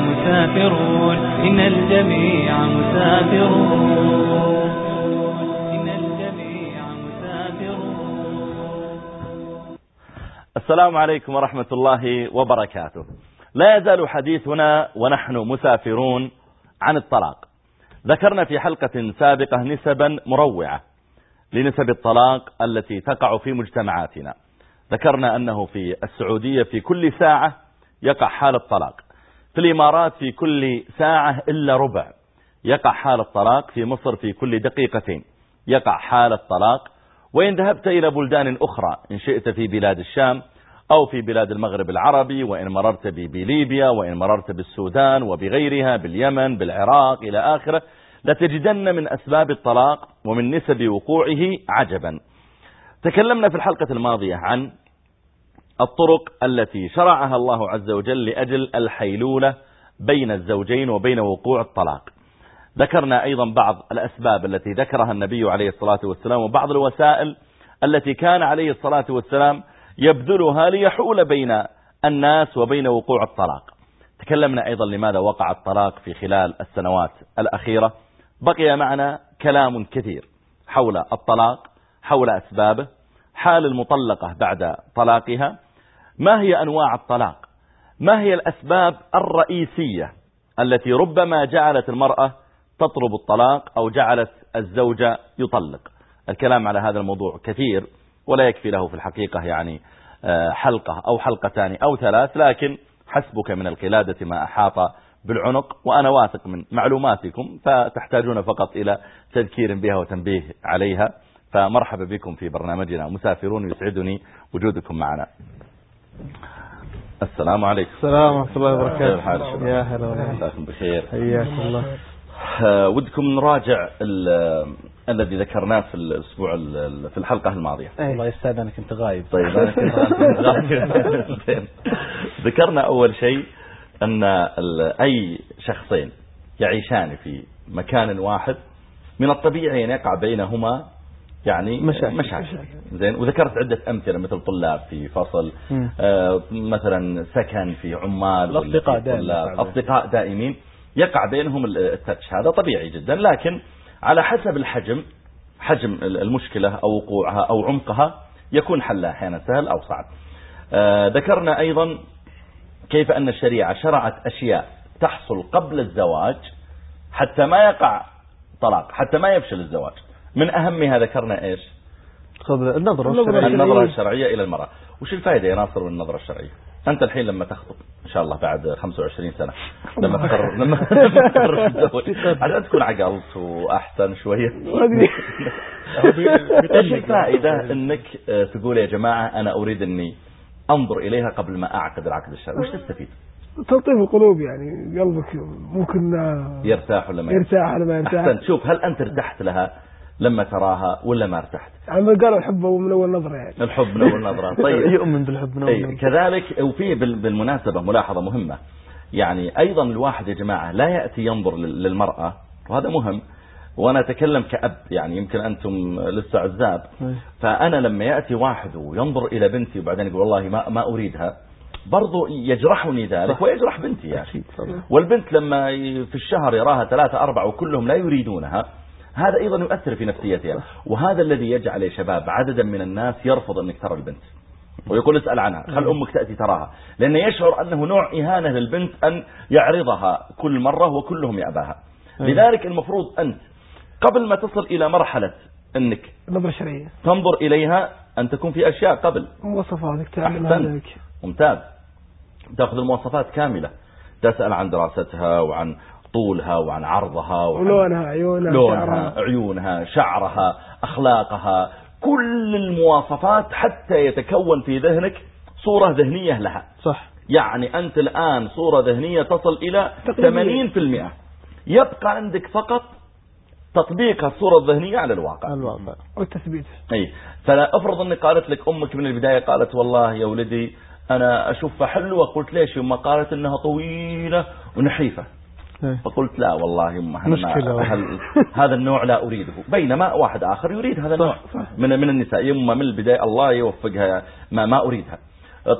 مسافرون. إن الجميع مسافرون. السلام عليكم ورحمة الله وبركاته. لا يزال حديثنا ونحن مسافرون عن الطلاق. ذكرنا في حلقة سابقة نسبا مروعة لنسب الطلاق التي تقع في مجتمعاتنا. ذكرنا أنه في السعودية في كل ساعة يقع حال الطلاق. في الإمارات في كل ساعة إلا ربع. يقع حال الطلاق في مصر في كل دقيقتين. يقع حال الطلاق. وإن ذهبت إلى بلدان أخرى إن شئت في بلاد الشام أو في بلاد المغرب العربي وإن مررت بليبيا وإن مررت بالسودان وبغيرها باليمن بالعراق إلى آخره لتجدن من أسباب الطلاق ومن نسب وقوعه عجبا. تكلمنا في الحلقة الماضية عن الطرق التي شرعها الله عز وجل لأجل الحيلولة بين الزوجين وبين وقوع الطلاق. ذكرنا أيضا بعض الأسباب التي ذكرها النبي عليه الصلاة والسلام وبعض الوسائل التي كان عليه الصلاة والسلام يبذلها ليحول بين الناس وبين وقوع الطلاق. تكلمنا أيضا لماذا وقع الطلاق في خلال السنوات الأخيرة. بقي معنا كلام كثير حول الطلاق حول أسبابه حال المطلقة بعد طلاقها ما هي أنواع الطلاق؟ ما هي الأسباب الرئيسية التي ربما جعلت المرأة تطلب الطلاق أو جعلت الزوجة يطلق؟ الكلام على هذا الموضوع كثير ولا يكفي له في الحقيقة يعني آه، حلقة أو حلقتان أو ثلاث لكن حسبك من القلادة ما أحاط بالعنق وأنا واثق من معلوماتكم فتحتاجون فقط إلى تذكير بها وتنبيه عليها. فمرحبا بكم في برنامجنا مسافرون يسعدني وجودكم معنا. السلام عليكم. السلام ورحمة الله وبركاته؟ يا هلا والله. مساكم بخير حياكم الله. آه، ودكم نراجع ال- الذي ذكرناه في الأسبوع ال- في الحلقة الماضية. الله يستاذنك انت غايب. طيب. أنا كنت. زين. ذكرنا أول شيء أن أي شخصين يعيشان في مكان واحد من الطبيعي أن يقع بينهما يعني مشاكل. مشاكل. زين. وذكرت عدة أمثلة مثل طلاب في فصل. آه، مثلا سكن في عمال يقع بينهم. أصدقاء دائمين. يقع بينهم ال- التتش هذا طبيعي جدا. لكن على حسب الحجم حجم ال- المشكلة أو وقوعها أو عمقها يكون حلها أحيانا سهل أو صعب. آه، ذكرنا أيضا كيف أن الشريعة شرعت أشياء تحصل قبل الزواج حتى ما يقع طلاق حتى ما يفشل الزواج. من أهمها ذكرنا إيش؟ قبل النظرة النظرة الشرعية. النظرة الشرعية إلى المرأة. وش الفائدة يا ناصر من النظرة الشرعية؟ أنت الحين لما تخطب إن شاء الله بعد 25 سنة لما تقرر لما لما تقرر تتزوج عاد تكون عقلت وأحسن شوية. إيش الفائدة إنك آه، تقول يا جماعة أنا أريد إني أنظر إليها قبل ما أعقد العقد الشرعي. وش تستفيد؟ تلطيف القلوب يعني قلبك ممكن آه، يرتاح ولا ما يرتاح؟ ولا ما يرتاح. أحسن. شوف هل أنت ارتحت لها؟ لما تراها ولا ما ارتحت يعني قالوا الحب من أول نظرة يعني الحب من أول نظرة طيب يؤمن بالحب من أول أي نظرة. كذلك وفي بال- بالمناسبة ملاحظة مهمة يعني أيضا الواحد يا جماعة لا يأتي ينظر لل- للمرأة وهذا مهم وأنا أتكلم كأب يعني يمكن أنتم لسه عزاب أي. فأنا لما يأتي واحد وينظر إلى بنتي وبعدين يقول والله ما, ما أريدها برضو يجرحني ذلك صح. ويجرح بنتي يا أخي أكيد طبعا. والبنت لما في الشهر يراها ثلاثة أربعة وكلهم لا يريدونها هذا أيضا يؤثر في نفسيتها وهذا الذي يجعل يا شباب عددا من الناس يرفض أنك ترى البنت. ويقول اسأل عنها خل أمك تأتي تراها. لأنه يشعر أنه نوع إهانة للبنت أن يعرضها كل مرة وكلهم يأباها. لذلك المفروض أنت قبل ما تصل إلى مرحلة أنك النظرة الشرعية. تنظر إليها أن تكون في أشياء قبل. مواصفاتك. لك ممتاز. تأخذ المواصفات كاملة. تسأل عن دراستها وعن طولها وعن عرضها وعن ولونها عيونها لونها شعرها. عيونها شعرها أخلاقها كل المواصفات حتى يتكون في ذهنك صورة ذهنية لها. صح. يعني أنت الآن صورة ذهنية تصل إلى تقريباً. 80% يبقى عندك فقط تطبيق الصورة الذهنية على الواقع. الواقع. والتثبيت أي. فلا أفرض أني قالت لك أمك من البداية قالت والله يا ولدي أنا أشوفها حلوة قلت ليش؟ يما قالت إنها طويلة ونحيفة. إيه. فقلت لا والله يما مشكلة. هذا النوع لا أريده بينما واحد آخر يريد هذا النوع. من من النساء يما من البداية الله يوفقها ما ما أريدها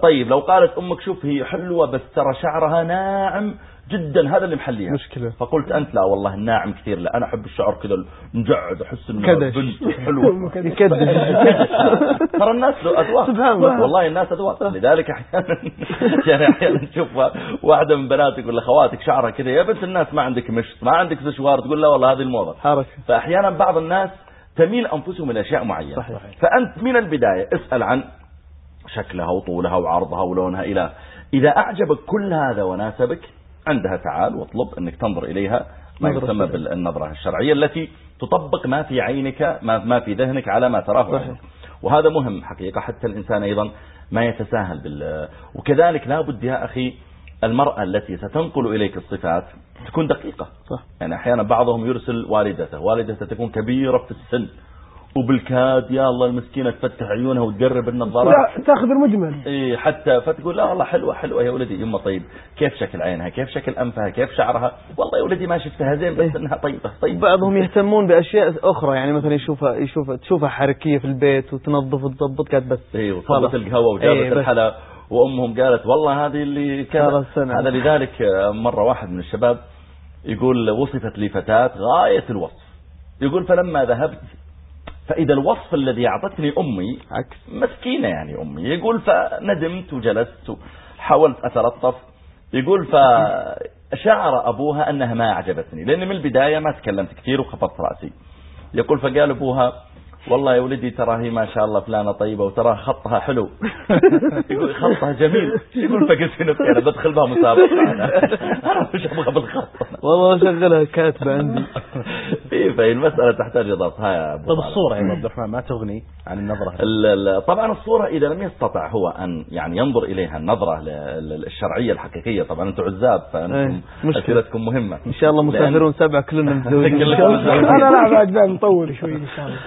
طيب لو قالت أمك شوف هي حلوة بس ترى شعرها ناعم جدا هذا اللي محليها. مشكلة. فقلت أنت لا والله الناعم كثير لا أنا أحب الشعر كذا مجعد أحس إنه كدش. بنت حلوة. يكدش ترى الناس له أذواق. سبحان الله. والله الناس أذواق. لذلك أحيانا يعني أحيانا تشوف واحدة من بناتك ولا خواتك شعرها كذا يا بنت الناس ما عندك مشط ما عندك سشوار تقول لا والله هذه الموضة. حركة. فاحيانا بعض الناس تميل أنفسهم إلى أشياء معينة. صحيح. فأنت من البداية اسأل عن شكلها وطولها وعرضها ولونها إلى إذا أعجبك كل هذا وناسبك عندها تعال واطلب انك تنظر إليها ما يسمى شرعية. بالنظرة الشرعية التي تطبق ما في عينك ما ما في ذهنك على ما تراه صحيح. وهذا مهم حقيقة حتى الإنسان أيضا ما يتساهل بال وكذلك لابد يا أخي المرأة التي ستنقل إليك الصفات تكون دقيقة صح يعني أحيانا بعضهم يرسل والدته والدته تكون كبيرة في السن وبالكاد يا الله المسكينه تفتح عيونها وتقرب النظارات. لا تاخذ المجمل. إيه حتى فتقول لا والله حلوة حلوة يا ولدي. يما طيب كيف شكل عينها؟ كيف شكل أنفها؟ كيف شعرها؟ والله يا ولدي ما شفتها زين بس إنها طيبة طيبة. بعضهم يهتمون بأشياء أخرى يعني مثلا يشوفها يشوفها تشوفها حركية في البيت وتنظف وتظبط قاعد بس وصبت خلاص. القهوة وجابت إيه،. الحلا وأمهم قالت والله هذه اللي سنة. هذا لذلك آه، مرة واحد من الشباب يقول وصفت لي فتاة غاية الوصف. يقول فلما ذهبت فإذا الوصف الذي أعطتني أمي عكس مسكينة يعني أمي. يقول فندمت وجلست وحاولت أتلطف. يقول فشعر أبوها أنها ما أعجبتني لأن من البداية ما تكلمت كثير وخفضت رأسي. يقول فقال أبوها والله يا ولدي ترى هي ما شاء الله فلانة طيبة وترى خطها حلو. يقول خطها جميل. يقول فقلت في نفسي أنا بدخل بها مسابقة. أنا أنا مش أبغى بالخط. والله شغلها كاتبة عندي. إيه، فهي المسألة تحتاج ضبط. ها يا أبو طب. الصورة يا عبد الرحمن ما تغني عن النظرة ال- ال- طبعا الصورة إذا لم يستطع هو أن يعني ينظر إليها النظرة الشرعية الحقيقية. طبعا أنتم عزاب فأنتم إيه،. أسئلتكم مهمة. إن شاء الله مسافرون سبعه كلنا متزوجين. إن. أنا لا بعد نطول شوي إن شاء الله.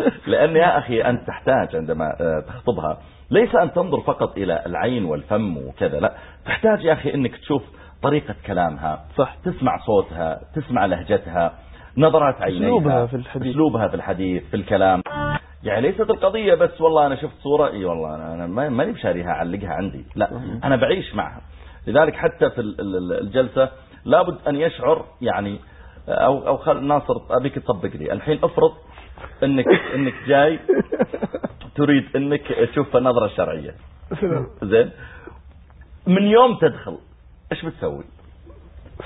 لأن يا أخي أنت تحتاج عندما آه، تخطبها ليس أن تنظر فقط إلى العين والفم وكذا لا. تحتاج يا أخي أنك تشوف طريقة كلامها صح. تسمع صوتها تسمع لهجتها نظرات عينيها أسلوبها في الحديث. أسلوبها في الحديث في الكلام. يعني ليست القضية بس والله أنا شفت صورة إي والله أنا, أنا ما- ماني بشاريها أعلقها عندي لا. أنا بعيش معها. لذلك حتى في ال- ال- الجلسة لابد أن يشعر يعني أو أو خل ناصر أبيك تطبق لي. الحين افرض انك إنك جاي تريد إنك تشوف النظرة الشرعية سلام. زين. من يوم تدخل إيش بتسوي؟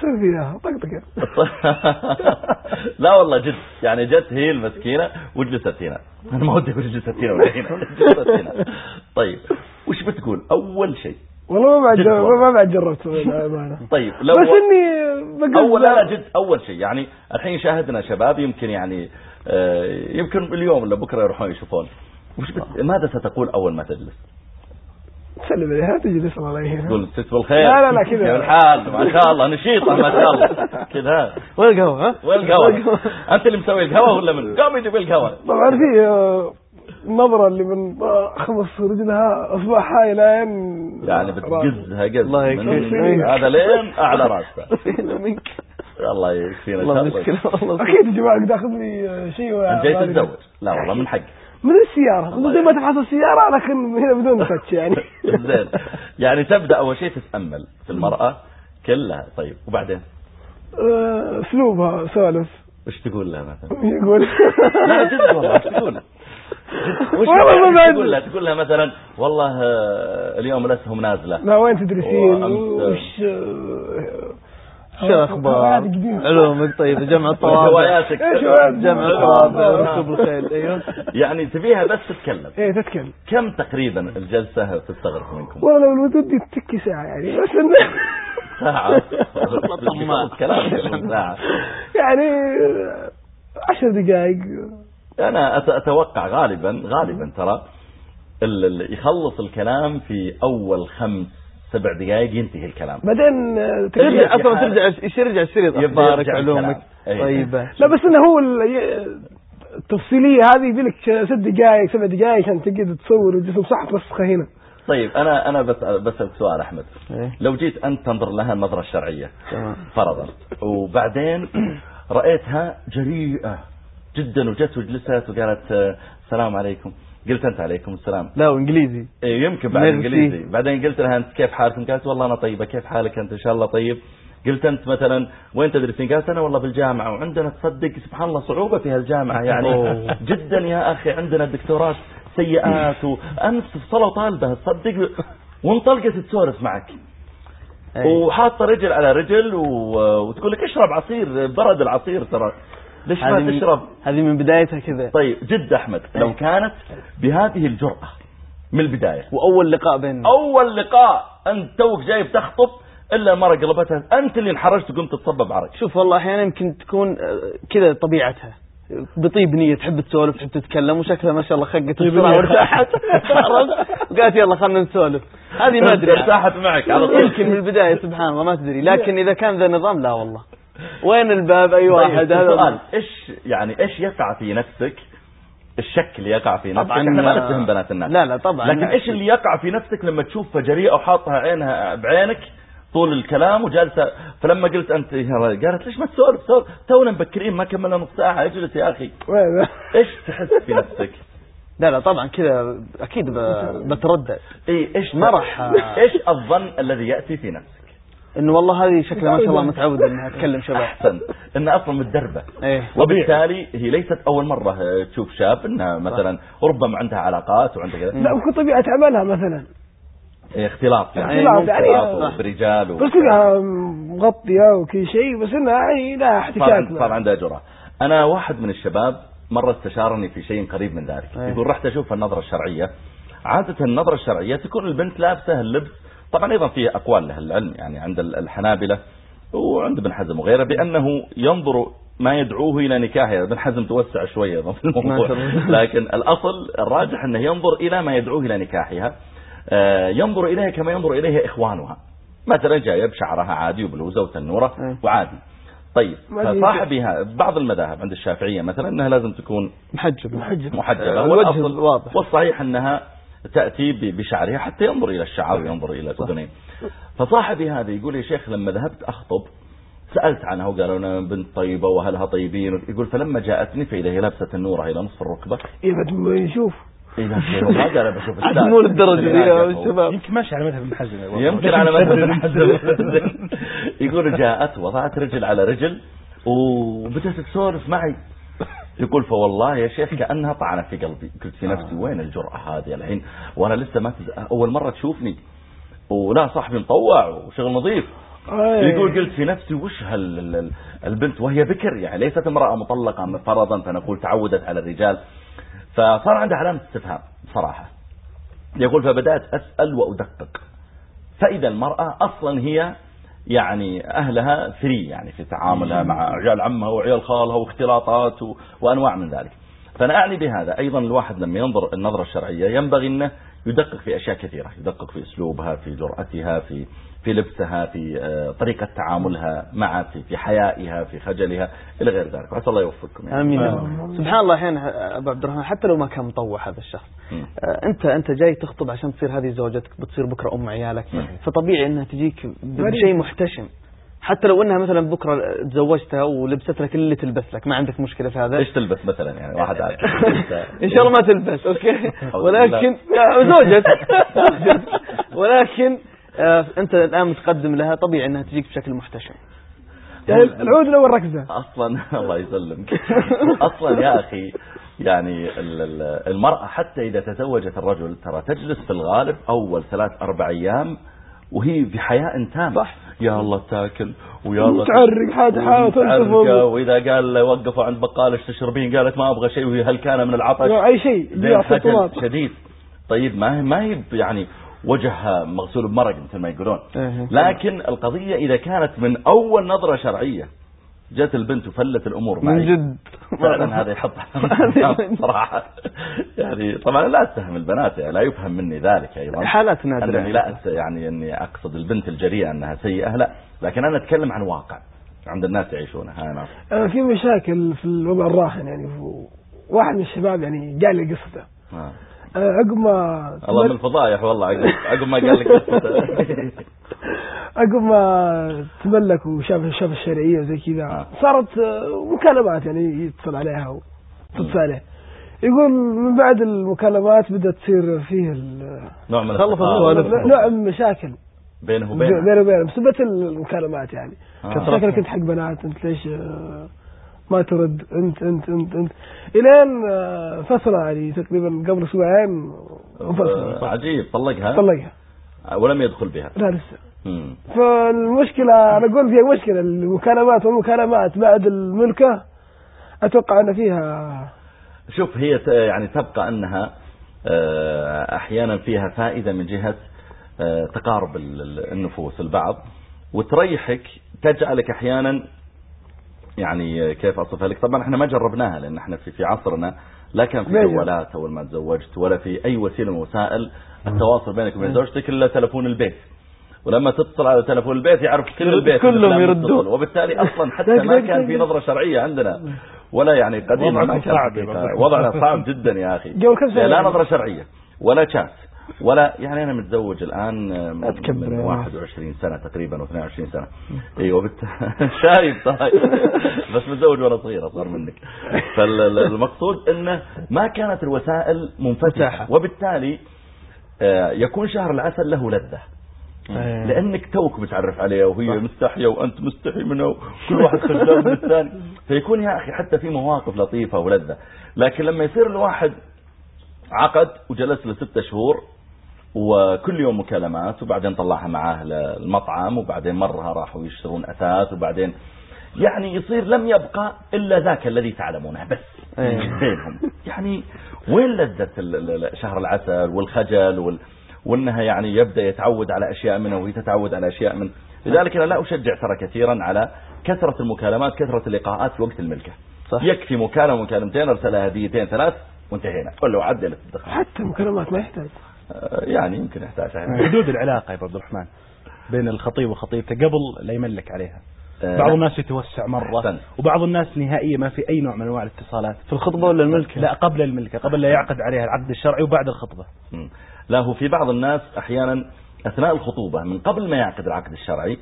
سوي فيها. طقطقه لا والله جد. يعني جت هي المسكينة وجلست هنا. أنا ما ودي أقول جلست هنا ولا هنا. جلست هنا. طيب. وش بتقول؟ أول شيء. والله ما بعد. ما بعد جربت طيب لو بس إني اول لا جد. أول شيء. يعني الحين شاهدنا شباب يمكن يعني يمكن اليوم ولا بكرة يروحون يشوفون. وش بت... ماذا ستقول أول ما تجلس؟ تسلم عليها تجلس الله يهينها تقول ست بالخير لا، لا، لا، كذا. كيف الحال ما شاء الله نشيطة ما شاء الله. كذا. وين القهوه ها؟ وين القهوة أنت اللي مسوي القهوة ولا من؟ قام يجيب القهوة. طبعا في آه، النظرة اللي من آه، خمس رجلها اصبعها إلى يعني بتقزها قز الله يكفيك. هذا لين أعلى رأسه. منك. الله يكفينا والله الله. مشكله والله أكيد يا جماعة قد آخذ لي آه، شيء أنت جاي. تتزوج. لا والله من حق من السيارة. زي ما تفحص السيارة لكن هنا بدون تاتش يعني. زين. يعني تبدأ أول شيء تتأمل في المرأة كلها. طيب وبعدين؟ آه، أسلوبها سالف وش تقول لها مثلا؟ يقول. لا جد والله وش تقول؟ وش والله ما بعد. تقول لها؟ تقول لها مثلا والله آه، اليوم الاسهم نازلة. لا وين تدرسين وش شو الأخبار؟ علومك طيب جمع الطوابع هواياتك؟ جمع الطوابع ركوب الخيل أيوه. يعني تبيها بس تتكلم. إيه تتكلم. كم تقريبا الجلسة تستغرق منكم؟ والله لو الودود دي تكي ساعة يعني بس. كلام ساعة يعني عشر دقائق. أنا أت- أتوقع غالبا غالبا ترى يخلص الكلام في أول خمس سبع دقائق ينتهي الكلام. بعدين آه، ترجع أصلا ترجع إيش يرجع الشريط يرجع علومك. أي. طيبه لا بس إنه هو ال- ي- التفصيلية هذه يبي لك ست دقائق سبع دقائق عشان تقعد تصور الجسم صح ترسخه هنا. طيب أنا أنا بس بسألك سؤال أحمد. إيه. لو جيت أنت تنظر لها النظرة الشرعية تمام. فرضا. وبعدين رأيتها جريئة جدا وجت وجلست وقالت آه، السلام عليكم. قلت أنت عليكم السلام. لا وانجليزي إيه يمكن بعد. إنجليزي. بعدين قلت لها أنت كيف حالك قالت والله أنا طيبة. كيف حالك أنت؟ إن شاء الله طيب. قلت أنت مثلا وين تدرسين؟ قالت أنا والله بالجامعة. وعندنا تصدق سبحان الله صعوبة في هالجامعة. يعني. جدا يا أخي عندنا دكتورات سيئات وامس فصلوا طالبة. تصدق وانطلقت تسولف معك. وحاطة رجل على رجل. وتقول لك اشرب عصير برد العصير ترى. ليش ما تشرب؟ هذه من بدايتها كذا. طيب جد أحمد لو كانت بهذه الجرأة من البداية وأول لقاء بيننا. أول لقاء أنت توك جايب تخطب إلا المرة قلبتها أنت اللي انحرجت وقمت تصبب عرق شوف والله أحيانا يمكن تكون آه، كذا طبيعتها. بطيب نية تحب تسولف تحب تتكلم وشكلها ما شاء الله خقت طيب بسرعة وارتاحت؟ وقالت يلا خلنا نسولف. هذه ما أدري. ارتاحت معك على طول. يمكن من البداية سبحان الله ما تدري. لكن إذا كان ذا نظام لا والله. وين الباب أي واحد؟ طيب هذا سؤال إيش يعني إيش يقع في نفسك؟ الشك اللي يقع في نفسك. طبعاً، إحنا ما نتهم بنات الناس. لا لا طبعا لكن إيش اللي يقع في نفسك لما تشوف جريئة وحاطها عينها بعينك طول الكلام وجالسة؟ فلما قلت أنت قالت ليش ما تسولف؟ سولف تونا مبكرين ما كملنا نص ساعة. اجلس يا أخي. إيش تحس في نفسك؟ لا لا طبعا كذا أكيد بتردد. اي إيش ما راح- إيش الظن الذي يأتي في نفسك؟ إنه والله هذه شكلها ما شاء الله متعودة انها تكلم شباب. أحسن. انها أصلا متدربة. إيه. وبالتالي هي ليست أول مرة آه، تشوف شاب إنها مثلا ربما عندها علاقات وعندها كذا. لا وكل طبيعة عملها مثلا. إيه، اختلاط يعني. اختلاط، يعني- برجال و... بس كلها مغطية وكل شيء بس إنها يعني لها احتكاك صار عندها جرأة. أنا واحد من الشباب مرة استشارني في شيء قريب من ذلك. أيه. يقول رحت أشوف النظرة الشرعية. عادة النظرة الشرعية تكون البنت لابسة اللبس طبعا أيضا فيه أقوال لها العلم يعني عند ال- الحنابلة وعند ابن حزم وغيره بأنه ينظر ما يدعوه إلى نكاحها ابن حزم توسع شوية في الموضوع. لكن الأصل الراجح أنه ينظر إلى ما يدعوه إلى نكاحها آه، ينظر إليها كما ينظر إليها إخوانها مثلا جاية بشعرها عادي وبلوزة وتنورة أيه. وعادي طيب فصاحبها بعض المذاهب عند الشافعية مثلا أنها لازم تكون محجب محجب. محجبة آه، الوجه والأصل واضح. والصحيح أنها تأتي ب- بشعرها حتى ينظر إلى الشعر وينظر إلى الأذنين فصاحبي هذا يقول يا شيخ لما ذهبت أخطب سألت عنها وقالوا أنا بنت طيبة وأهلها طيبين؟ يقول فلما جاءتني فإذا هي لابسة النورة إلى نصف الركبة. إيه بد يشوف. إذا ما قال بشوف عاد مو للدرجة دي يا الشباب يمكن ماشي على مذهب ابن حزم يمكن على ابن حزم يقول جاءت وضعت رجل على رجل وبدأت تسولف معي. يقول فوالله يا شيخ كأنها طعنت في قلبي. قلت في نفسي وين الجرأة هذه الحين؟ وأنا لسه ما تز... أول مرة تشوفني. ولا صاحبي مطوع وشغل نظيف. يقول قلت في نفسي وش هال ال- ال- البنت وهي بكر يعني ليست امرأة مطلقة فرضا فنقول تعودت على الرجال. فصار عندها علامة استفهام صراحة. يقول فبدأت أسأل وأدقق. فإذا المرأة أصلا هي يعني أهلها فري يعني في تعاملها مع عيال عمها وعيال خالها واختلاطات. وأنواع من ذلك فأنا أعني بهذا أيضا الواحد لما ينظر النظرة الشرعية ينبغي أنه يدقق في أشياء كثيرة يدقق في أسلوبها في جرأتها في في لبسها في آه، طريقة تعاملها مع في, في حيائها في خجلها إلى غير ذلك وعسى الله يوفقكم يعني. آمين يا رب. سبحان الله أحيانا أبو عبد الرحمن حتى لو ما كان مطوع هذا الشخص مم. آه، أنت أنت جاي تخطب عشان تصير هذه زوجتك بتصير بكرة أم عيالك فطبيعي إنها تجيك بشيء محتشم حتى لو إنها مثلا بكرة تزوجتها ولبست لك اللي تلبس لك ما عندك مشكلة في هذا. إيش تلبس مثلا يعني؟ واحد عارف. إن شاء الله ما تلبس أوكي؟ ولكن زوجك ولكن آه، أنت الآن متقدم لها طبيعي إنها تجيك بشكل محتشم. يعني العود الأول ركزة؟ أصلا الله يسلمك. أصلا يا أخي يعني ال- ال- المرأة حتى إذا تزوجت الرجل ترى تجلس في الغالب أول ثلاث أربع أيام وهي في حياء تام صح. يا الله تاكل ويا الله متعرق متعرقة، تنتفض وإذا قال وقفوا عند بقال إيش تشربين قالت ما أبغى شيء وهي هل كان من العطش؟ أي شيء شديد. طيب ما هي ما هي يعني وجهها مغسول بمرق مثل ما يقولون. لكن القضية إذا كانت من أول نظرة شرعية جت البنت وفلت الأمور من معي. جد. فعلا هذا يحط صراحة. يعني طبعا لا أتهم البنات يعني لا يفهم مني ذلك أيضا. حالات نادرة. أنني لا أت- يعني أني أقصد البنت الجريئة أنها سيئة لا. لكن أنا أتكلم عن واقع عند الناس يعيشونها أنا آه، في مشاكل في الوضع الراهن يعني واحد من الشباب يعني قال لي قصته. آه. عقب ما الله من الفضايح والله عقب ما قال لك قصته. عقب ما تملك وشاف شاف الشرعية وزي كذا. آه. صارت آه، مكالمات يعني يتصل عليها وتتصل عليه يقول من بعد المكالمات بدأت تصير فيه نوع من السؤال. نوع من مشاكل بينه وبينه. بينه وبينه. بسبة المكالمات يعني. آه. شكلك انت حق بنات. انت ليش آه، ما ترد؟ انت انت انت انت. إلين آه، فترة يعني تقريبا قبل أسبوعين انفصل آه، عجيب. طلقها؟ طلقها. ولم يدخل بها. لا لسه. فالمشكلة أنا أقول فيها مشكلة المكالمات والمكالمات بعد الملكة أتوقع أن فيها شوف هي يعني تبقى أنها آه، أحيانا فيها فائدة من جهة آه، تقارب ال- ال- النفوس البعض وتريحك تجعلك أحيانا يعني كيف أصفها لك؟ طبعا إحنا ما جربناها لأن إحنا في, في عصرنا لا كان في. جوالات أول ما تزوجت ولا في أي وسيلة من وسائل التواصل بينك وبين زوجتك إلا تلفون البيت. ولما تتصل على تلفون البيت يعرف كل البيت كلهم يردون. وبالتالي أصلا حتى ما كان في نظرة شرعية عندنا. ولا يعني قديما ما كان. وضعنا صعب جدا يا سنة لا نظرة شرعية ولا شات ولا يعني أنا متزوج الآن من أتكبر من يا 21 سنة تقريبا و22 سنة. أيوه بالت... شايف طيب. بس متزوج وأنا صغير أصغر منك. فالمقصود إنه ما كانت الوسائل منفتحة. وبالتالي آه، يكون شهر العسل له لذة. لأنك توك متعرف عليها وهي مستحية وأنت مستحي منها وكل واحد خجلان من الثاني. فيكون يا أخي حتى في مواقف لطيفة ولذة. لكن لما يصير الواحد عقد وجلس له ستة شهور وكل يوم مكالمات وبعدين طلعها معاه للمطعم وبعدين مرها راحوا يشترون أثاث وبعدين يعني يصير لم يبقى إلا ذاك الذي تعلمونه بس. بينهم يعني وين لذة شهر العسل والخجل وال وإنها يعني يبدأ يتعود على أشياء منه وهي تتعود على أشياء منه. لذلك أنا لا أشجع ترى كثيرا على كثرة المكالمات كثرة اللقاءات في وقت الملكة. صح. يكفي مكالمة مكالمتين أرسلها هديتين ثلاث وانتهينا. قل له عدل الدخل حتى المكالمات ما يحتاج. آه، يعني يمكن يحتاج. حدود العلاقة يا عبد الرحمن بين الخطيب وخطيبته قبل لا يملك عليها. آه، بعض. الناس يتوسع مرة أحسنت. وبعض الناس نهائيا ما في أي نوع من أنواع الاتصالات. في الخطبة ولا الملكة؟ لا قبل الملكة قبل لا يعقد عليها العقد الشرعي وبعد الخطبة. هو في بعض الناس أحيانا أثناء الخطوبة من قبل ما يعقد العقد الشرعي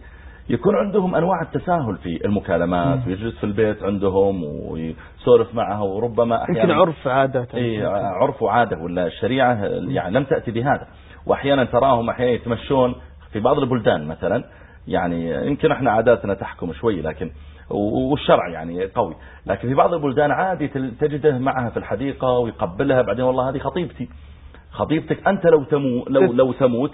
يكون عندهم أنواع التساهل في المكالمات ويجلس في البيت عندهم ويسولف معها وربما يمكن أحيانا عرف عادة. إي عرف وعاده ولا الشريعة يعني لم تأتي بهذا. وأحيانا تراهم أحيانا يتمشون في بعض البلدان مثلا. يعني يمكن إحنا عاداتنا تحكم شوي لكن والشرع يعني قوي. لكن في بعض البلدان عادي تجده معها في الحديقة ويقبلها بعدين والله هذه خطيبتي. خطيبتك أنت لو تمو لو لو تموت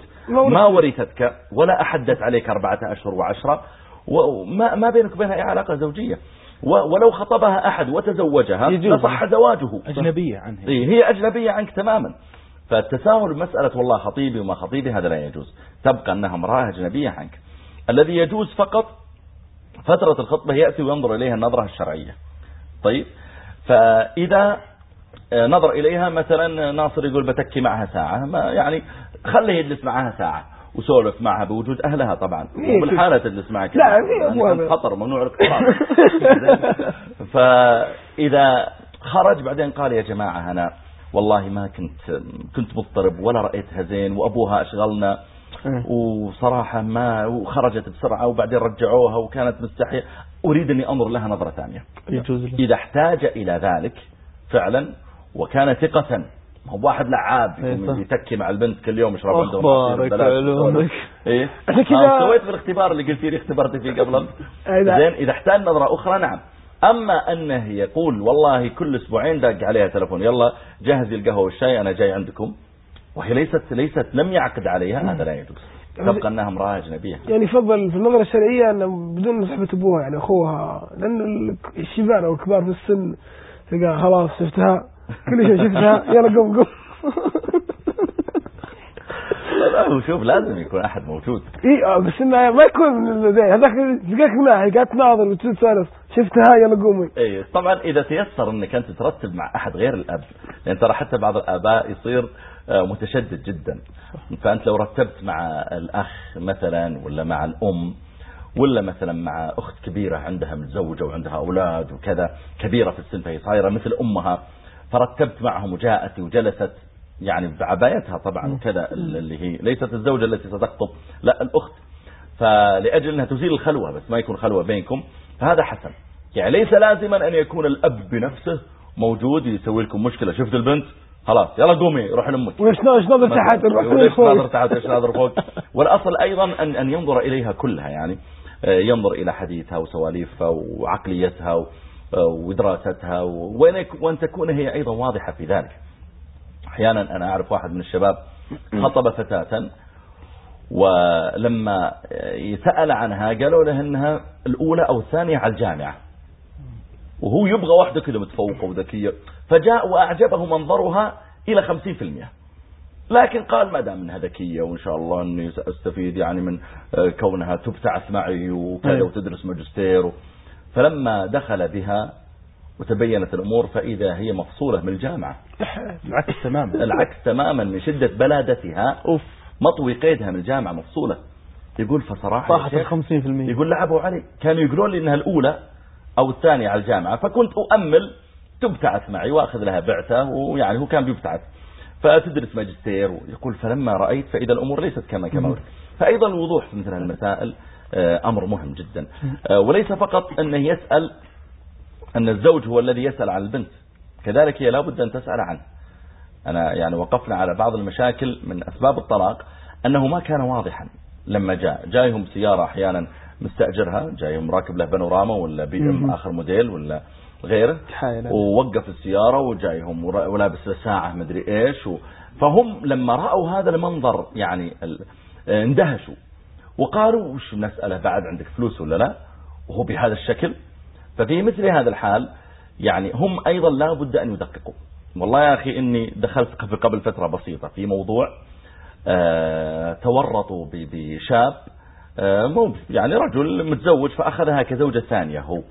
ما ورثتك ولا أحدت عليك أربعة أشهر وعشرة وما ما بينك وبينها أي علاقة زوجية. و- ولو خطبها أحد وتزوجها. لصح زواجه. أجنبية عنها. إيه هي أجنبية عنك تماما. فالتساهل بمسألة والله خطيبي وما خطيبي هذا لا يجوز. تبقى أنها امرأة أجنبية عنك. الذي يجوز فقط فترة الخطبة يأتي وينظر إليها النظرة الشرعية. طيب فإذا نظر إليها مثلا ناصر يقول بتكي معها ساعة. ما يعني خليه يجلس معها ساعة وسولف معها بوجود أهلها طبعا. إيه، وبالحالة تجلس معك لا، في يعني خطر ممنوع الاقتراب فإذا خرج بعدين قال يا جماعة أنا والله ما كنت كنت مضطرب ولا رأيتها زين وأبوها أشغلنا. وصراحة ما وخرجت بسرعة وبعدين رجعوها وكانت مستحية أريد أني أنظر لها نظرة ثانية. إذا احتاج إلى ذلك فعلا وكان ثقة. هو واحد لعاب إيه. يتكي مع البنت كل يوم يشرب عصير ببلاش علومك. إيه؟ عشان كذا- آه، سويت في الاختبار اللي قلت لي اختبرت فيه قبل. أيوة. زين إذا احتاج نظرة أخرى نعم. أما أنه يقول والله كل أسبوعين دق عليها تلفون يلا جهزي القهوة والشاي أنا جاي عندكم. وهي ليست ليست لم يعقد عليها هذا لا يجوز. تبقى أنها امرأة اجنبية يعني يفضل في النظرة الشرعية أنه بدون صحبة أبوها يعني أخوها لأن ال- الشبان أو الكبار في السن تلقى خلاص شفتها كل شيء شفتها يلا قوم قوم. لا هو شوف لازم يكون أحد موجود. إي آه، بس إنه ما يكون هذاك تلقاك ناحي قاعد تناظر وتسولف شفتها يلا قومي إيه طبعا إذا تيسر إنك أنت ترتب مع أحد غير الأب لأن ترى حتى بعض الآباء يصير آه، متشدد جدا. فأنت لو رتبت مع الأخ مثلا ولا مع الأم ولا مثلا مع أخت كبيرة عندها متزوجة وعندها أولاد وكذا كبيرة في السن فهي صايرة مثل أمها فرتبت معهم وجاءت وجلست يعني بعبايتها طبعا وكذا اللي هي ليست الزوجة التي ستخطب لا الأخت. فلأجل أنها تزيل الخلوة بس ما يكون خلوة بينكم فهذا حسن. يعني ليس لازما أن يكون الأب بنفسه موجود يسوي لكم مشكلة. شفت البنت؟ خلاص يلا قومي روح لأمك. إيش نظر تحت نروح. ناظر تحت؟ إيش ناظر فوق؟ والأصل أيضا ان أن ينظر إليها كلها يعني. ينظر إلى حديثها وسواليفها وعقليتها ودراستها و- وأن يك- وان تكون هي أيضا واضحة في ذلك. أحيانا أنا أعرف واحد من الشباب خطب فتاة ولما سأل عنها قالوا له إنها الأولى أو الثانية على الجامعة. وهو يبغى واحدة كذا متفوقة وذكية. فجاء وأعجبه منظرها إلى 50% لكن قال ما دام إنها ذكية وإن شاء الله إني سأستفيد يعني من آه، كونها تبتعث معي وكذا أيوة. وتدرس ماجستير فلما دخل بها وتبينت الأمور فإذا هي مفصولة من الجامعة. العكس تماما. العكس تماما من شدة بلادتها. أوف. مطوي قيدها من الجامعة مفصولة. يقول فصراحة يا طاحت شيخ، ال 50% يقول ابو علي. كانوا يقولون لي إنها الأولى أو الثانية على الجامعة فكنت أؤمل تبتعث معي وأخذ لها بعثة ويعني هو كان بيبتعث. فتدرس ماجستير يقول فلما رأيت فإذا الأمور ليست كما كما قلت. فايضا الوضوح في مثل هالمسائل آه، أمر مهم جدا. آه، وليس فقط انه يسأل أن الزوج هو الذي يسأل عن البنت. كذلك هي لابد أن تسأل عنه. أنا يعني وقفنا على بعض المشاكل من أسباب الطلاق أنه ما كان واضحا لما جاء. جايهم سيارة أحيانا مستأجرها جايهم راكب له بانوراما ولا بي إم آخر موديل ولا غيره. ووقف السيارة وجايهم ولابس ساعة مدري إيش و فهم لما رأوا هذا المنظر يعني ال- اندهشوا. وقالوا وش المسألة بعد عندك فلوس ولا لا؟ وهو بهذا الشكل. ففي مثل هذا الحال يعني هم أيضا لا بد أن يدققوا. والله يا أخي إني دخلت قبل قبل فترة بسيطة في موضوع آه تورطوا بشاب آه مو يعني رجل متزوج فأخذها كزوجة ثانية هو.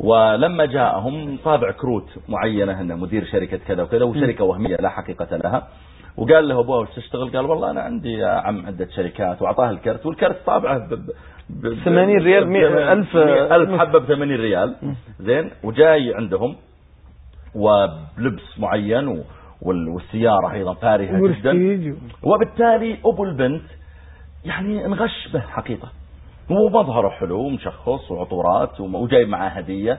ولما جاءهم طابع كروت معينة أنه مدير شركة كذا وكذا وشركة وهمية لا حقيقة لها. وقال له أبوه وش تشتغل؟ قال والله أنا عندي عم عدة شركات وأعطاه الكرت والكرت طابعه ب- ب- ب- 80 ريال، ب- مئة- ألف- ألف حبة ب 80 ريال زين وجاي عندهم وبلبس معين و- والسيارة أيضا فارهة جدا. وبالتالي أبو البنت يعني انغش به حقيقة. ومظهره حلو ومشخص وعطورات وجايب معاه هدية.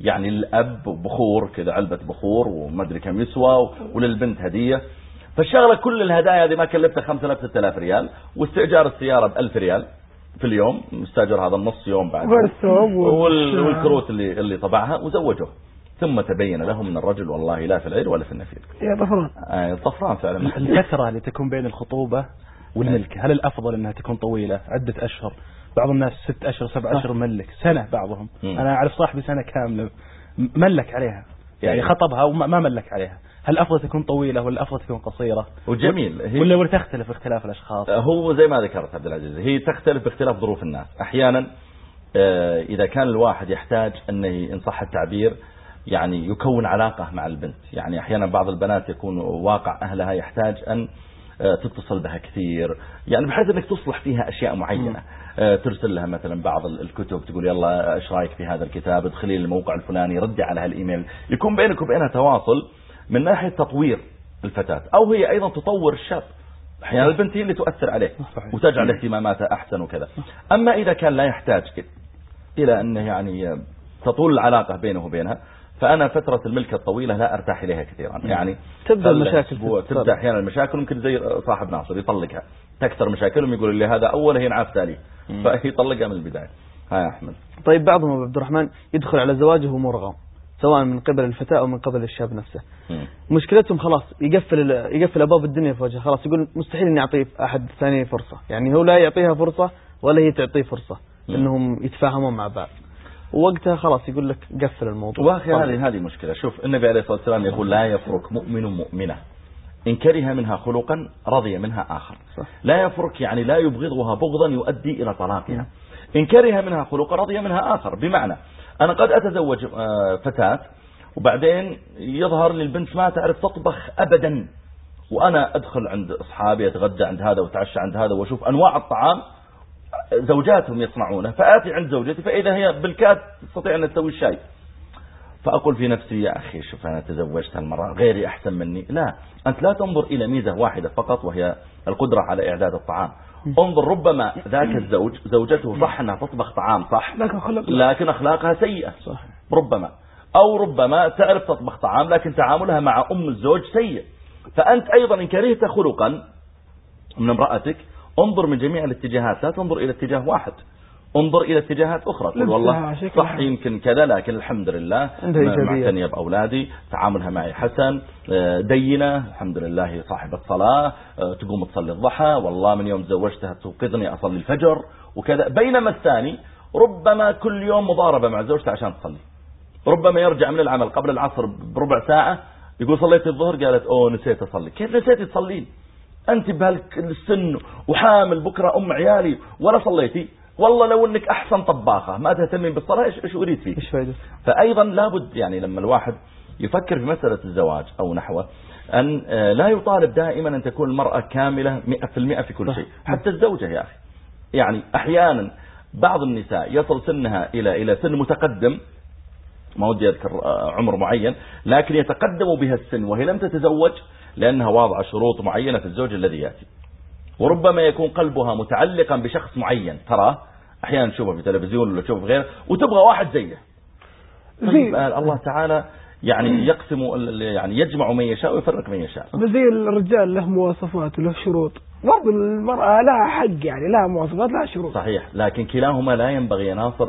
يعني الأب بخور كذا علبة بخور وما أدري كم يسوى وللبنت هدية. فالشغلة كل الهدايا هذه ما كلفتها 5000 6000 ريال واستئجار السيارة ب 1000 ريال في اليوم. مستأجر هذا النص يوم بعد. وال-. والكروت اللي اللي طبعها وزوجوه ثم تبين لهم ان الرجل والله لا في العير ولا في النفير يا طفران. آه، طفران فعلا. الفترة اللي تكون بين الخطوبة والملكة هل الأفضل أنها تكون طويلة عدة أشهر؟ بعض الناس ست أشهر سبع أشهر ملك سنة بعضهم. مم. أنا أعرف صاحبي سنة كاملة ملك عليها. يعني يعني- خطبها وما ما ملك عليها. هل الأفضل تكون طويلة ولا الأفضل تكون قصيرة؟ وجميل. هي ولا تختلف اختلاف الأشخاص؟ هو زي ما ذكرت عبد العزيز هي تختلف باختلاف ظروف الناس. أحيانا آه، إذا كان الواحد يحتاج أنه إن صح التعبير يعني يكون علاقة مع البنت. يعني أحيانا بعض البنات يكون واقع أهلها يحتاج أن آه، تتصل بها كثير. يعني بحيث إنك تصلح فيها أشياء معينة. آه، ترسل لها مثلا بعض ال- الكتب تقول يلا إيش رأيك في هذا الكتاب؟ ادخلي الموقع الفلاني ردي على هالإيميل. يكون بينك وبينها تواصل من ناحية تطوير الفتاة. أو هي أيضا تطور الشاب. أحيانا البنت هي اللي تؤثر عليه. وتجعل اهتماماتها أحسن وكذا. أما إذا كان لا يحتاج إلى انه يعني تطول العلاقة بينه وبينها فأنا فترة الملكة الطويلة لا أرتاح إليها كثيرا. يعني تبدأ المشاكل. تبدأ أحيانا المشاكل ممكن زي صاحب ناصر يطلقها. تكثر مشاكلهم يقول لي هذا أول هي نعاف تالي. فيطلقها من البداية. ها يا أحمد. طيب بعضهم عبد الرحمن يدخل على زواجه مرغم سواء من قبل الفتاة أو من قبل الشاب نفسه. مم. مشكلتهم خلاص يقفل يقفل أبواب الدنيا في وجهه. خلاص يقول مستحيل إني أعطيه أحد ثاني فرصة. يعني هو لا يعطيها فرصة ولا هي تعطيه فرصة. مم. إنهم يتفاهمون مع بعض. ووقتها خلاص يقول لك قفل الموضوع. وأخي طلق. هذه هذه مشكلة. شوف النبي عليه الصلاة والسلام يقول لا يفرك مؤمن مؤمنة. إن كره منها خلقا رضي منها آخر. صح. لا يفرك يعني لا يبغضها بغضا يؤدي إلى طلاقها. إن كره منها خلقا رضي منها آخر. بمعنى أنا قد أتزوج آه، فتاة وبعدين يظهر لي البنت ما تعرف تطبخ أبدا. وأنا أدخل عند أصحابي أتغدى عند هذا وأتعشى عند هذا وأشوف أنواع الطعام زوجاتهم يصنعونه فآتي عند زوجتي فإذا هي بالكاد تستطيع أن تسوي الشاي فأقول في نفسي يا أخي شوف أنا تزوجت هالمرة غيري أحسن مني. لا أنت لا تنظر إلى ميزة واحدة فقط وهي القدرة على إعداد الطعام. انظر ربما ذاك الزوج زوجته صح أنها تطبخ طعام صح. لكن أخلاقها سيئة. صح. ربما. أو ربما تعرف تطبخ طعام لكن تعاملها مع أم الزوج سيء. فأنت أيضا إن كرهت خلقا من امرأتك انظر من جميع الاتجاهات لا تنظر إلى اتجاه واحد. انظر إلى اتجاهات أخرى لبسها، والله. صح يمكن كذا لكن الحمد لله. معتنية بأولادي تعاملها معي حسن آه، دينة الحمد لله صاحبة صلاة آه، تقوم تصلي الضحى والله من يوم تزوجتها توقظني أصلي الفجر وكذا. بينما الثاني ربما كل يوم مضاربة مع زوجته عشان تصلي. ربما يرجع من العمل قبل العصر بربع ساعة يقول صليت الظهر قالت أوه نسيت أصلي. كيف نسيتي تصلين؟ أنت بهالسن وحامل بكرة أم عيالي ولا صليتي؟ والله لو إنك أحسن طباخة ما تهتمين بالصلاة إيش إيش أريد فيك إيش فايدة؟ فأيضا لابد يعني لما الواحد يفكر في مسألة الزواج أو نحوه أن آه، لا يطالب دائما أن تكون المرأة كاملة مئة في المئة في كل. شيء حتى الزوجة يا أخي. يعني أحيانا بعض النساء يصل سنها إلى إلى سن متقدم ما ودي أذكر آه، عمر معين لكن يتقدم بها السن وهي لم تتزوج لأنها واضعة شروط معينة في الزوج الذي يأتي. وربما يكون قلبها متعلقا بشخص معين. تراه أحيانا تشوفه في تلفزيون ولا تشوفه في غيره وتبغى واحد زيه. طيب آه، الله تعالى يعني يقسم يعني يجمع من يشاء ويفرق من يشاء. زي الرجال له مواصفات وله شروط. برضو المرأة لها حق يعني لها مواصفات لها شروط. صحيح لكن كلاهما لا ينبغي يا ناصر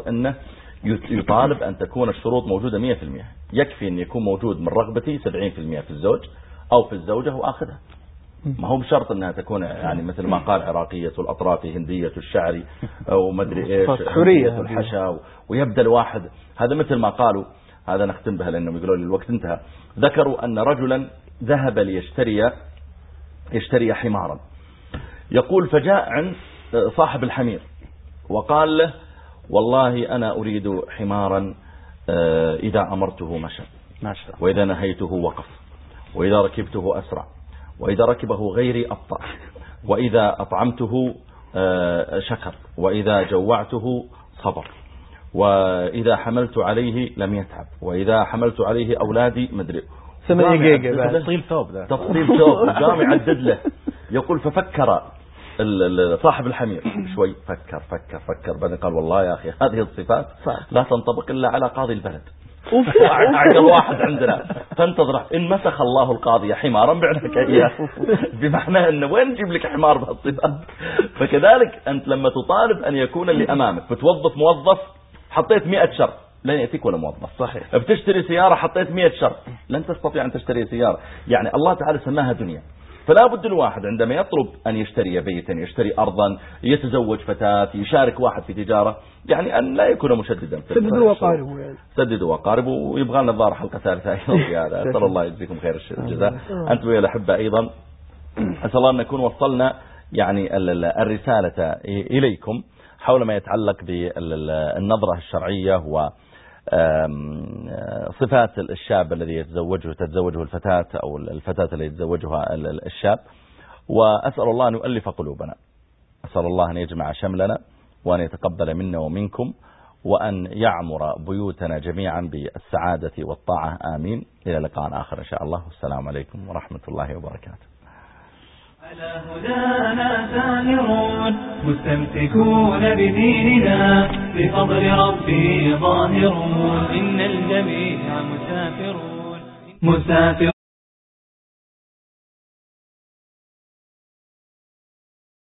يت- يطالب أن تكون الشروط موجودة 100% يكفي أن يكون موجود من رغبتي 70% في الزوج. أو في الزوجة واخذها ما هو بشرط أنها تكون يعني مثل ما قال عراقية الأطراف هندية الشعر أو مدري إيش هذه. الحشا ويبدأ الواحد. هذا مثل ما قالوا هذا نختم بها لأنهم يقولون لي الوقت انتهى. ذكروا أن رجلا ذهب ليشتري يشتري حمارا. يقول فجاء عند صاحب الحمير وقال له والله أنا أريد حمارا آه، إذا أمرته مشى. وإذا نهيته وقف. وإذا ركبته أسرع وإذا ركبه غيري أبطأ وإذا أطعمته آه، شكر وإذا جوعته صبر وإذا حملت عليه لم يتعب وإذا حملت عليه أولادي مدري ثمانية قام جيجا يعدد بعد. له. تفصيل ثوب تفصيل شوف قام يعدد له يقول ففكر صاحب الحمير شوي فكر فكر فكر بعدين قال والله يا أخي هذه الصفات. لا تنطبق إلا على قاضي البلد أعقل واحد عندنا. فانتظر. إن مسخ الله القاضي حمارا بعناك إياه. بمعنى أنه وين نجيب لك حمار بهالصفات؟ فكذلك أنت لما تطالب أن يكون اللي أمامك بتوظف موظف حطيت مئة شرط لن يأتيك ولا موظف. صحيح. بتشتري سيارة حطيت مئة شرط لن تستطيع أن تشتري سيارة. يعني الله تعالى سماها دنيا. فلا بد الواحد عندما يطلب أن يشتري بيتا يشتري أرضا يتزوج فتاة يشارك واحد في تجارة يعني أن لا يكون مشددا الشروط. وقاربوا يعني. سددوا وقاربوا ويبغى لنا الظاهر حلقة ثالثة أيضا في هذا. أسأل الله يجزيكم خير الجزاء. أنتم يا الأحبة أيضا أسأل الله أن نكون وصلنا يعني ال- ال- الرسالة إليكم حول ما يتعلق بالنظرة الشرعية و صفات الشاب الذي يتزوجه تتزوجه الفتاة أو الفتاة التي يتزوجها ال- ال- الشاب. وأسأل الله أن يؤلف قلوبنا. أسأل الله أن يجمع شملنا وأن يتقبل منا ومنكم وأن يعمر بيوتنا جميعا بالسعادة والطاعة. آمين. إلى لقاء آخر إن شاء الله. والسلام عليكم ورحمة الله وبركاته. على هدانا سائرون مستمسكون بديننا بفضل ربي ظاهرون إن الجميع مسافرون مسافرون